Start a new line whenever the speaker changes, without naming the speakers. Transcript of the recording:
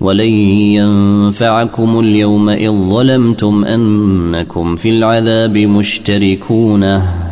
ولن ينفعكم اليوم إذ ظلمتم أنكم في العذاب مشتركونه.